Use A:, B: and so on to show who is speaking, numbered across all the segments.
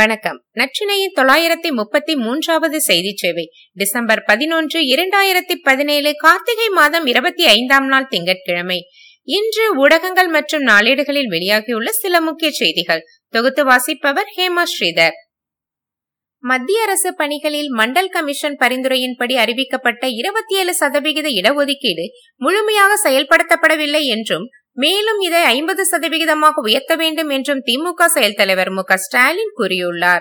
A: வணக்கம். நச்சினையின் தொள்ளாயிரத்தி முப்பத்தி மூன்றாவது செய்தி சேவை டிசம்பர் பதினொன்று இரண்டாயிரத்தி பதினேழு கார்த்திகை மாதம் இருபத்தி ஐந்தாம் நாள் திங்கட்கிழமை. இன்று ஊடகங்கள் மற்றும் நாளேடுகளில் வெளியாகியுள்ள சில முக்கிய செய்திகள். தொகுத்து வாசிப்பவர் ஹேமா ஸ்ரீதர். மத்திய அரசு பணிகளில் மண்டல் கமிஷன் பரிந்துரையின்படி அறிவிக்கப்பட்ட இருபத்தி ஏழு சதவிகித இடஒதுக்கீடு முழுமையாக செயல்படுத்தப்படவில்லை என்றும் மேலும் இதை ஐம்பது சதவிகிதமாக உயர்த்த வேண்டும் என்றும் திமுக செயல் தலைவர் மு ஸ்டாலின் கூறியுள்ளார்.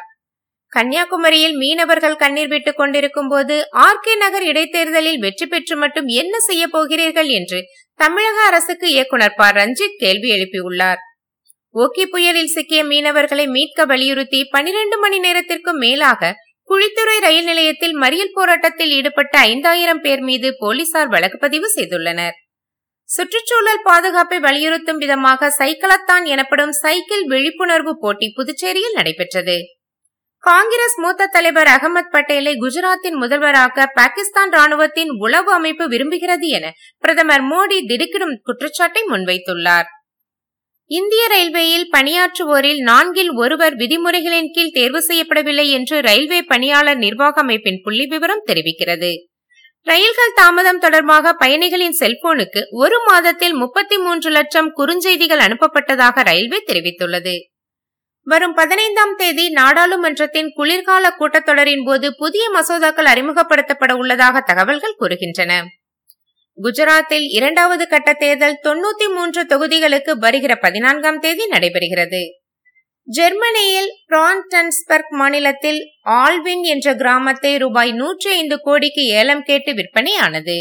A: கன்னியாகுமரியில் மீனவர்கள் கண்ணீர் விட்டுக் கொண்டிருக்கும் போது ஆர் கே நகர் இடைத்தேர்தலில் வெற்றி பெற்று மட்டும் என்ன செய்ய போகிறீர்கள் என்று தமிழக அரசுக்கு இயக்குனர் ப. ரஞ்சித் கேள்வி எழுப்பியுள்ளார். ஓகி புயலில் சிக்கிய மீனவர்களை மீட்க வலியுறுத்தி பனிரெண்டு மணி நேரத்திற்கும் மேலாக குழித்துறை ரயில் நிலையத்தில் மறியல் போராட்டத்தில் ஈடுபட்ட ஐந்தாயிரம் பேர் மீது போலீசார் வழக்கு பதிவு செய்துள்ளனர். சுற்றுச்சூழல் பாதுகாப்பை வலியுறுத்தும் விதமாக சைக்கிளத்தான் எனப்படும் சைக்கிள் விழிப்புணர்வு போட்டி புதுச்சேரியில் நடைபெற்றது. காங்கிரஸ் மூத்த தலைவர் அகமது பட்டேலை குஜராத்தின் முதல்வராக பாகிஸ்தான் ராணுவத்தின் உளவு அமைப்பு விரும்புகிறது என பிரதமர் மோடி திடுக்கிடும் குற்றச்சாட்டை முன்வைத்துள்ளார். இந்திய ரயில்வேயில் பணியாற்றுவோரில் நான்கில் ஒருவர் விதிமுறைகளின் கீழ் தேர்வு செய்யப்படவில்லை என்று ரயில்வே பணியாளர் நிர்வாக அமைப்பின் புள்ளி விவரம் தெரிவிக்கிறது. ரயில்கள் தாமதம் தொடர்பாக பயணிகளின் செல்போனுக்கு ஒரு மாதத்தில் முப்பத்தி மூன்று லட்சம் குறுஞ்செய்திகள் அனுப்பப்பட்டதாக ரயில்வே தெரிவித்துள்ளது. வரும் பதினைந்தாம் தேதி நாடாளுமன்றத்தின் குளிர்கால கூட்டத்தொடரின் போது புதிய மசோதாக்கள் அறிமுகப்படுத்தப்பட உள்ளதாக தகவல்கள் கூறுகின்றன. குஜராத்தில் இரண்டாவது கட்ட தேர்தல் தொன்னூத்தி மூன்று தொகுதிகளுக்கு வருகிற பதினான்காம் தேதி நடைபெறுகிறது. ஜெர்மனியில் பிரான்டன்ஸ்பர்க் மாநிலத்தில் ஆல்வின் என்ற கிராமத்தை ரூபாய் நூற்றி ஐந்து கோடிக்கு ஏலம் கேட்டு விற்பனையானது.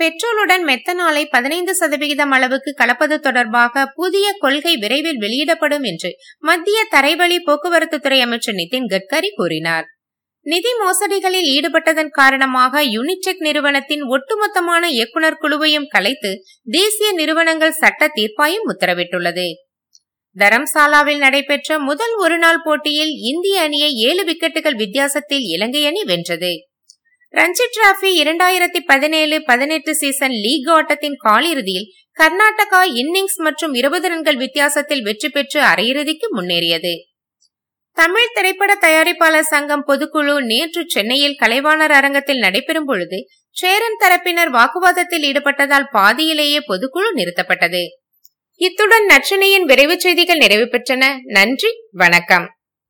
A: பெட்ரோலுடன் மெத்தனாலை பதினைந்து சதவிகிதம் அளவுக்கு கலப்பது தொடர்பாக புதிய கொள்கை விரைவில் வெளியிடப்படும் என்று மத்திய தரைவழி போக்குவரத்து துறை அமைச்சர் நிதின் கட்கரி கூறினார். நிதி மோசடிகளில் ஈடுபட்டதன் காரணமாக யுனிடெக் நிறுவனத்தின் ஒட்டுமொத்தமான இயக்குநர் குழுவையும் கலைத்து தேசிய நிறுவனங்கள் சட்ட தீர்ப்பாயம் உத்தரவிட்டுள்ளது. தரம்சாலாவில் நடைபெற்ற முதல் ஒருநாள் போட்டியில் இந்திய அணியை ஏழு விக்கெட்டுகள் வித்தியாசத்தில் இலங்கை அணி வென்றது. ரஞ்சி டிராபி இரண்டாயிரத்தி பதினேழு பதினெட்டு சீசன் லீக் ஆட்டத்தின் காலிறுதியில் கர்நாடகா இன்னிங்ஸ் மற்றும் இருபது ரன்கள் வித்தியாசத்தில் வெற்றி பெற்று அரையிறுதிக்கு முன்னேறியது. தமிழ் திரைப்பட தயாரிப்பாளர் சங்கம் பொதுக்குழு நேற்று சென்னையில் கலைவாணர் அரங்கத்தில் நடைபெறும் பொழுது சேரன் தரப்பினர் வாக்குவாதத்தில் ஈடுபட்டதால் பாதியிலேயே பொதுக்குழு நிறுத்தப்பட்டது. இத்துடன் நற்றினையின் விரைவு செய்திகள் நிறைவு பெற்றன. நன்றி வணக்கம்.